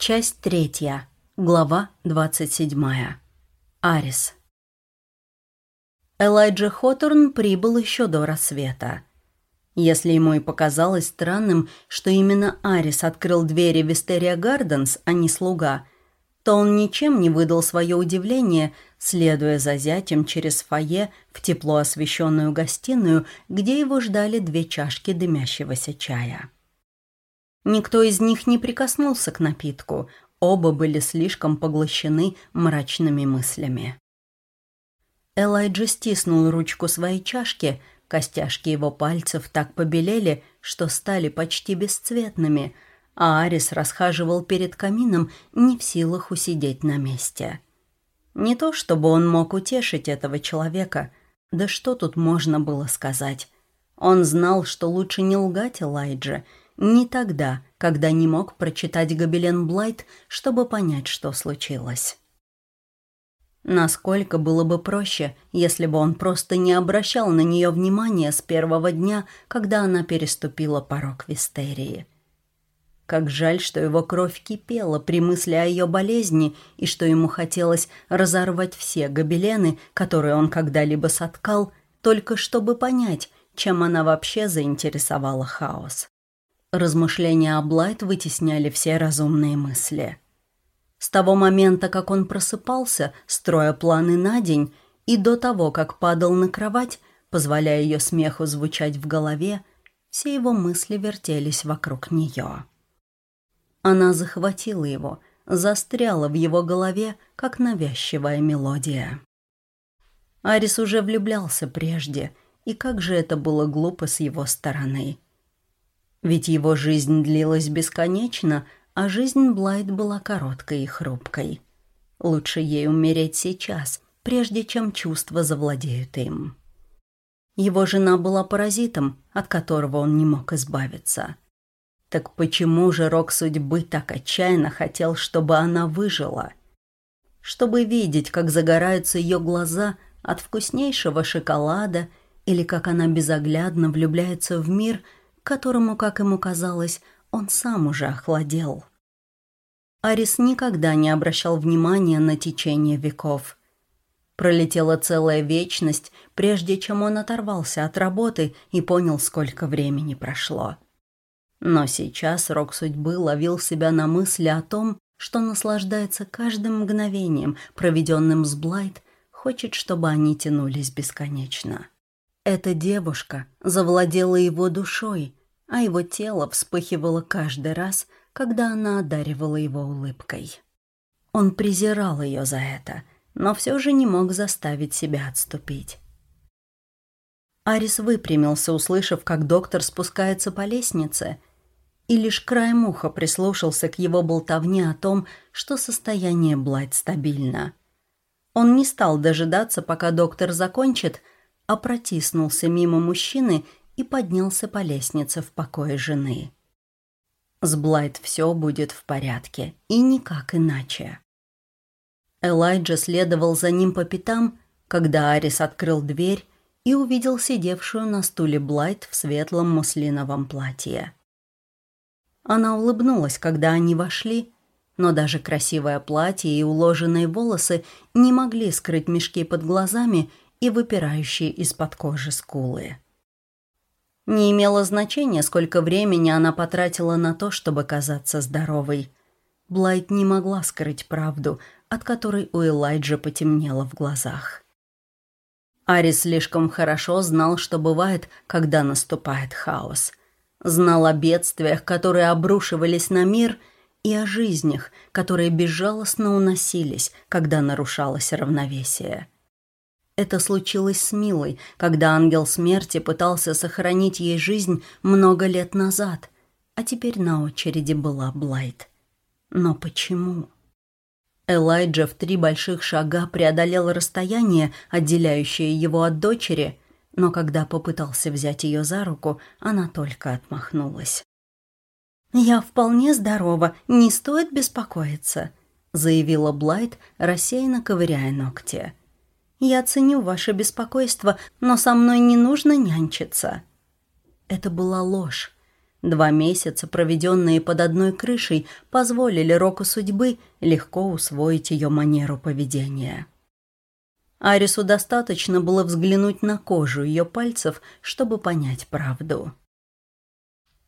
Часть третья. Глава двадцать седьмая. Арис. Элайджа Хоторн прибыл еще до рассвета. Если ему и показалось странным, что именно Арис открыл двери Вистерия Гарденс, а не слуга, то он ничем не выдал свое удивление, следуя за зятем через фойе в тепло освещенную гостиную, где его ждали две чашки дымящегося чая. Никто из них не прикоснулся к напитку, оба были слишком поглощены мрачными мыслями. Элайджа стиснул ручку своей чашки, костяшки его пальцев так побелели, что стали почти бесцветными, а Арис расхаживал перед камином, не в силах усидеть на месте. Не то чтобы он мог утешить этого человека, да что тут можно было сказать. Он знал, что лучше не лгать Элайдже — не тогда, когда не мог прочитать Гобелен Блайт, чтобы понять, что случилось. Насколько было бы проще, если бы он просто не обращал на нее внимания с первого дня, когда она переступила порог Вистерии. Как жаль, что его кровь кипела при мысли о ее болезни и что ему хотелось разорвать все гобелены, которые он когда-либо соткал, только чтобы понять, чем она вообще заинтересовала хаос. Размышления о Блайт вытесняли все разумные мысли. С того момента, как он просыпался, строя планы на день, и до того, как падал на кровать, позволяя ее смеху звучать в голове, все его мысли вертелись вокруг нее. Она захватила его, застряла в его голове, как навязчивая мелодия. Арис уже влюблялся прежде, и как же это было глупо с его стороны – ведь его жизнь длилась бесконечно, а жизнь Блайт была короткой и хрупкой. Лучше ей умереть сейчас, прежде чем чувства завладеют им. Его жена была паразитом, от которого он не мог избавиться. Так почему же рок судьбы так отчаянно хотел, чтобы она выжила? Чтобы видеть, как загораются ее глаза от вкуснейшего шоколада или как она безоглядно влюбляется в мир – которому, как ему казалось, он сам уже охладел. Арис никогда не обращал внимания на течение веков. Пролетела целая вечность, прежде чем он оторвался от работы и понял, сколько времени прошло. Но сейчас рок судьбы ловил себя на мысли о том, что наслаждается каждым мгновением, проведенным с Блайт, хочет, чтобы они тянулись бесконечно. Эта девушка завладела его душой, а его тело вспыхивало каждый раз, когда она одаривала его улыбкой. Он презирал ее за это, но все же не мог заставить себя отступить. Арис выпрямился, услышав, как доктор спускается по лестнице, и лишь краем уха прислушался к его болтовне о том, что состояние Блайт стабильно. Он не стал дожидаться, пока доктор закончит, а протиснулся мимо мужчины и поднялся по лестнице в покое жены. С Блайт все будет в порядке, и никак иначе. Элайджа следовал за ним по пятам, когда Арис открыл дверь и увидел сидевшую на стуле Блайт в светлом муслиновом платье. Она улыбнулась, когда они вошли, но даже красивое платье и уложенные волосы не могли скрыть мешки под глазами и выпирающие из-под кожи скулы. Не имело значения, сколько времени она потратила на то, чтобы казаться здоровой. Блайт не могла скрыть правду, от которой у Элайджа потемнело в глазах. Арис слишком хорошо знал, что бывает, когда наступает хаос. Знал о бедствиях, которые обрушивались на мир, и о жизнях, которые безжалостно уносились, когда нарушалось равновесие. Это случилось с Милой, когда ангел смерти пытался сохранить ей жизнь много лет назад, а теперь на очереди была Блайт. Но почему? Элайджа в три больших шага преодолел расстояние, отделяющее его от дочери, но когда попытался взять ее за руку, она только отмахнулась. «Я вполне здорова, не стоит беспокоиться», — заявила Блайт, рассеянно ковыряя ногти. Я ценю ваше беспокойство, но со мной не нужно нянчиться». Это была ложь. Два месяца, проведенные под одной крышей, позволили року судьбы легко усвоить ее манеру поведения. Арису достаточно было взглянуть на кожу ее пальцев, чтобы понять правду.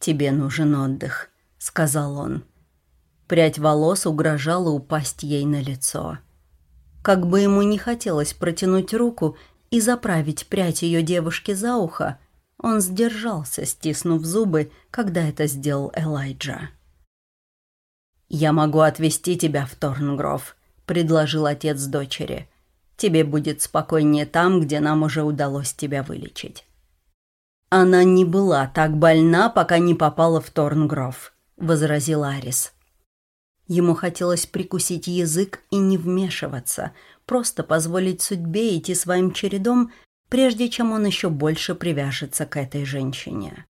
«Тебе нужен отдых», — сказал он. Прядь волос угрожала упасть ей на лицо. Как бы ему не хотелось протянуть руку и заправить прядь ее девушки за ухо, он сдержался, стиснув зубы, когда это сделал Элайджа. «Я могу отвезти тебя в Торнгров», — предложил отец дочери. «Тебе будет спокойнее там, где нам уже удалось тебя вылечить». «Она не была так больна, пока не попала в Торнгров», — возразил Арис. Ему хотелось прикусить язык и не вмешиваться, просто позволить судьбе идти своим чередом, прежде чем он еще больше привяжется к этой женщине.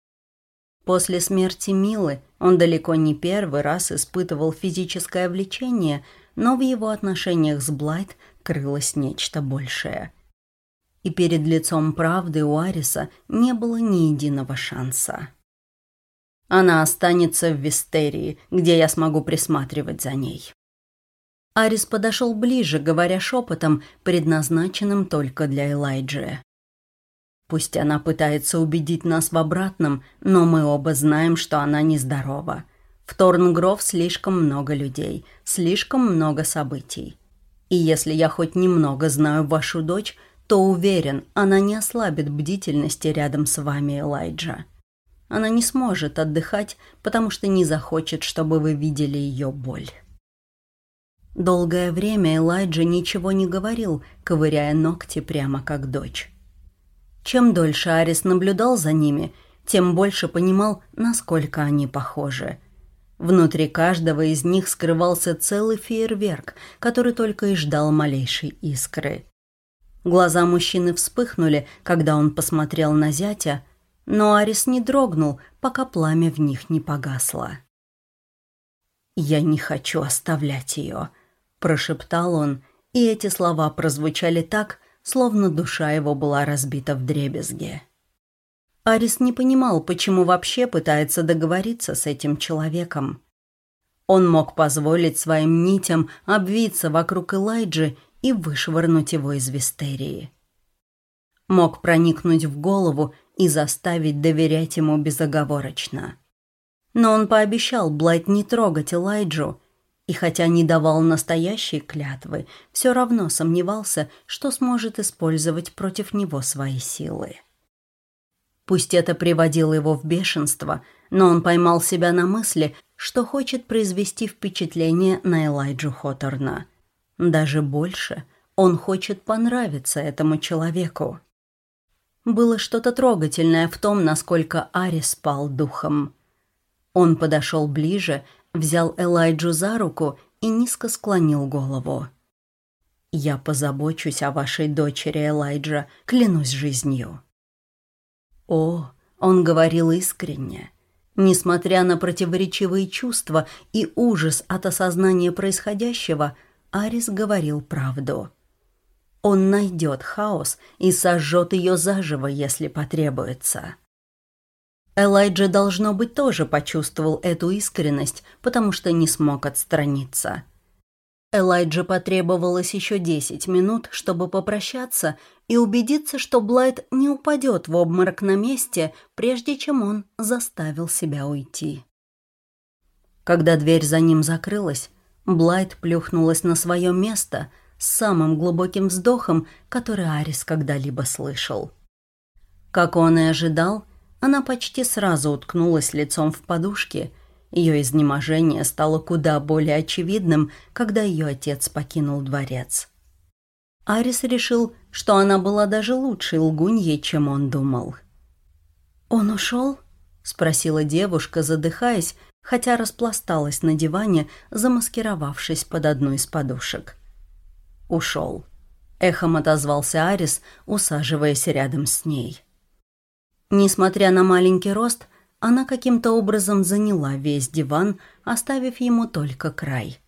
После смерти Милы он далеко не первый раз испытывал физическое влечение, но в его отношениях с Блайт крылось нечто большее. И перед лицом правды у Ариса не было ни единого шанса. Она останется в Вистерии, где я смогу присматривать за ней. Арис подошел ближе, говоря шепотом, предназначенным только для Элайджи. Пусть она пытается убедить нас в обратном, но мы оба знаем, что она нездорова. В Торнгров слишком много людей, слишком много событий. И если я хоть немного знаю вашу дочь, то уверен, она не ослабит бдительности рядом с вами, Элайджа. Она не сможет отдыхать, потому что не захочет, чтобы вы видели ее боль. Долгое время Элайджа ничего не говорил, ковыряя ногти прямо как дочь. Чем дольше Арис наблюдал за ними, тем больше понимал, насколько они похожи. Внутри каждого из них скрывался целый фейерверк, который только и ждал малейшей искры. Глаза мужчины вспыхнули, когда он посмотрел на зятя, но Арис не дрогнул, пока пламя в них не погасло. «Я не хочу оставлять ее», — прошептал он, и эти слова прозвучали так, словно душа его была разбита в дребезге. Арис не понимал, почему вообще пытается договориться с этим человеком. Он мог позволить своим нитям обвиться вокруг Элайджи и вышвырнуть его из Вистерии. Мог проникнуть в голову и заставить доверять ему безоговорочно. Но он пообещал Блайт не трогать Элайджу, и хотя не давал настоящей клятвы, все равно сомневался, что сможет использовать против него свои силы. Пусть это приводило его в бешенство, но он поймал себя на мысли, что хочет произвести впечатление на Элайджу Хоторна. Даже больше, он хочет понравиться этому человеку. Было что-то трогательное в том, насколько Ари спал духом. Он подошел ближе, взял Элайджу за руку и низко склонил голову. «Я позабочусь о вашей дочери, Элайджа, клянусь жизнью». О, он говорил искренне. Несмотря на противоречивые чувства и ужас от осознания происходящего, Арис говорил правду. Он найдет хаос и сожжет ее заживо, если потребуется. Элайджа, должно быть, тоже почувствовал эту искренность, потому что не смог отстраниться. Элайджа потребовалось еще десять минут, чтобы попрощаться и убедиться, что Блайт не упадет в обморок на месте, прежде чем он заставил себя уйти. Когда дверь за ним закрылась, Блайт плюхнулась на свое место – самым глубоким вздохом, который Арис когда-либо слышал. Как он и ожидал, она почти сразу уткнулась лицом в подушки. Ее изнеможение стало куда более очевидным, когда ее отец покинул дворец. Арис решил, что она была даже лучшей лгуньей, чем он думал. «Он ушел?» — спросила девушка, задыхаясь, хотя распласталась на диване, замаскировавшись под одну из подушек ушел. Эхом отозвался Арис, усаживаясь рядом с ней. Несмотря на маленький рост, она каким-то образом заняла весь диван, оставив ему только край.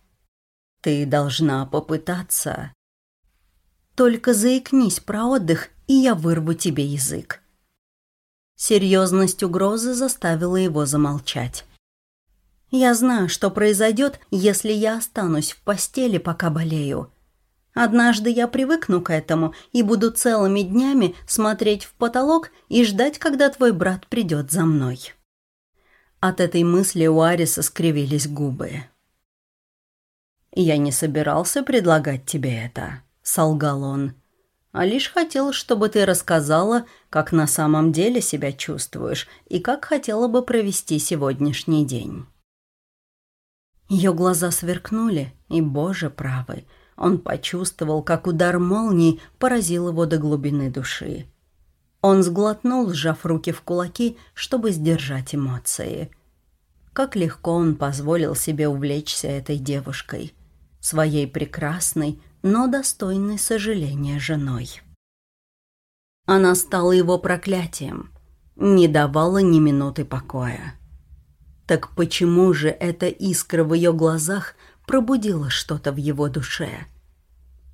«Ты должна попытаться...» «Только заикнись про отдых, и я вырву тебе язык», Серьезность угрозы заставила его замолчать. «Я знаю, что произойдет, если я останусь в постели, пока болею. Однажды я привыкну к этому и буду целыми днями смотреть в потолок и ждать, когда твой брат придет за мной». От этой мысли у Ариса скривились губы. «Я не собирался предлагать тебе это», — солгал он а лишь хотел, чтобы ты рассказала, как на самом деле себя чувствуешь и как хотела бы провести сегодняшний день». Ее глаза сверкнули, и, боже правый, он почувствовал, как удар молнии поразил его до глубины души. Он сглотнул, сжав руки в кулаки, чтобы сдержать эмоции. Как легко он позволил себе увлечься этой девушкой, своей прекрасной, но достойной сожаления женой. Она стала его проклятием, не давала ни минуты покоя. Так почему же эта искра в ее глазах пробудила что-то в его душе?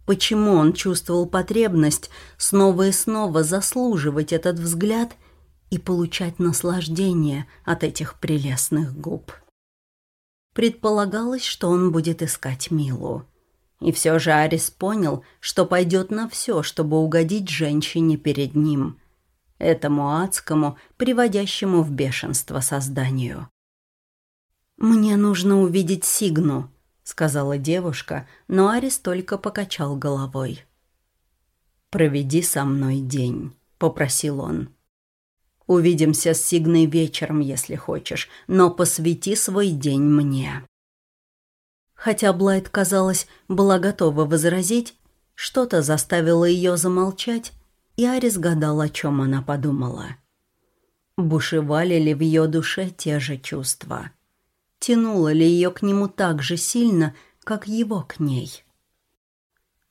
Почему он чувствовал потребность снова и снова заслуживать этот взгляд и получать наслаждение от этих прелестных губ? Предполагалось, что он будет искать Милу. И все же Арис понял, что пойдет на все, чтобы угодить женщине перед ним. Этому адскому, приводящему в бешенство созданию. «Мне нужно увидеть Сигну», — сказала девушка, но Арис только покачал головой. «Проведи со мной день», — попросил он. «Увидимся с Сигной вечером, если хочешь, но посвяти свой день мне». Хотя Блайт, казалось, была готова возразить, что-то заставило ее замолчать, и Арис гадал, о чем она подумала. Бушевали ли в ее душе те же чувства? Тянуло ли ее к нему так же сильно, как его к ней?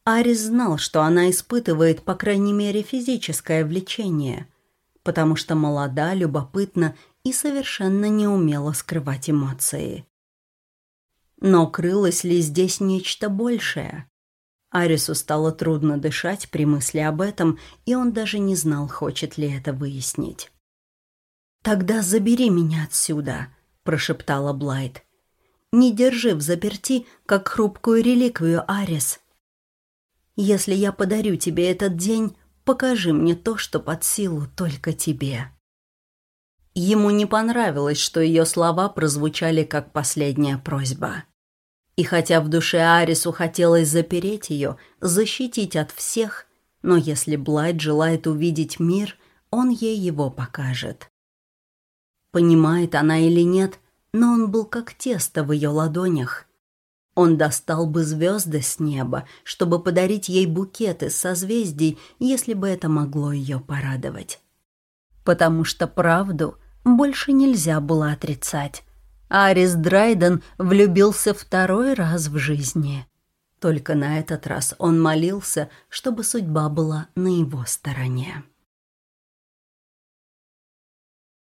Арис знал, что она испытывает, по крайней мере, физическое влечение, потому что молода, любопытна и совершенно не умела скрывать эмоции. Но крылось ли здесь нечто большее? Арису стало трудно дышать при мысли об этом, и он даже не знал, хочет ли это выяснить. «Тогда забери меня отсюда», — прошептала Блайт. «Не держи в заперти, как хрупкую реликвию, Арис. Если я подарю тебе этот день, покажи мне то, что под силу только тебе». Ему не понравилось, что ее слова прозвучали как последняя просьба. И хотя в душе Арису хотелось запереть ее, защитить от всех, но если Блайт желает увидеть мир, он ей его покажет. Понимает она или нет, но он был как тесто в ее ладонях. Он достал бы звезды с неба, чтобы подарить ей букет из созвездий, если бы это могло ее порадовать. Потому что правду больше нельзя было отрицать. Арис Драйден влюбился второй раз в жизни. Только на этот раз он молился, чтобы судьба была на его стороне.